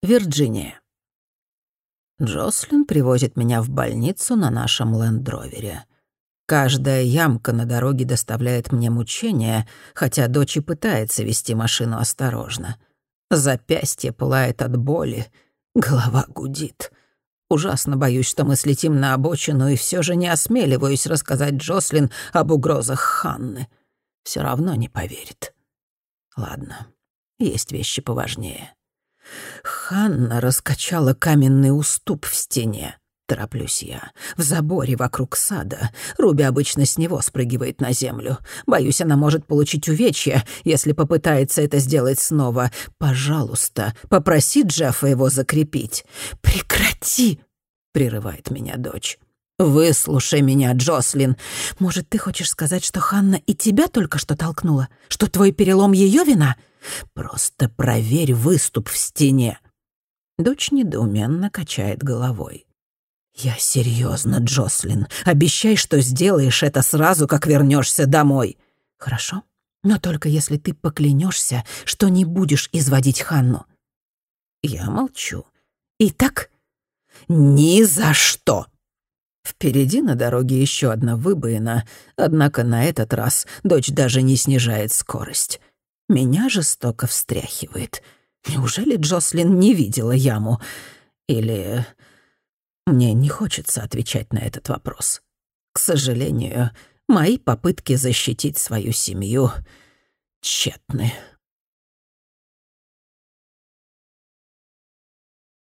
Вирджиния. Джослин привозит меня в больницу на нашем лендровере. Каждая ямка на дороге доставляет мне мучения, хотя дочь и пытается вести машину осторожно. Запястье пылает от боли, голова гудит. Ужасно боюсь, что мы слетим на обочину, и все же не осмеливаюсь рассказать Джослин об угрозах Ханны. Все равно не поверит. Ладно, есть вещи поважнее. Ханна раскачала каменный уступ в стене. Тороплюсь я. В заборе вокруг сада. Руби обычно с него спрыгивает на землю. Боюсь, она может получить увечья, если попытается это сделать снова. Пожалуйста, попроси Джеффа его закрепить. «Прекрати!» — прерывает меня дочь. «Выслушай меня, Джослин. Может, ты хочешь сказать, что Ханна и тебя только что толкнула? Что твой перелом ее вина? Просто проверь выступ в стене». Дочь недоуменно качает головой. «Я серьезно, Джослин. Обещай, что сделаешь это сразу, как вернешься домой». «Хорошо, но только если ты поклянешься, что не будешь изводить Ханну». Я молчу. «Итак?» «Ни за что!» Впереди на дороге еще одна выбоина, однако на этот раз дочь даже не снижает скорость. Меня жестоко встряхивает. Неужели Джослин не видела яму? Или мне не хочется отвечать на этот вопрос. К сожалению, мои попытки защитить свою семью тщетны.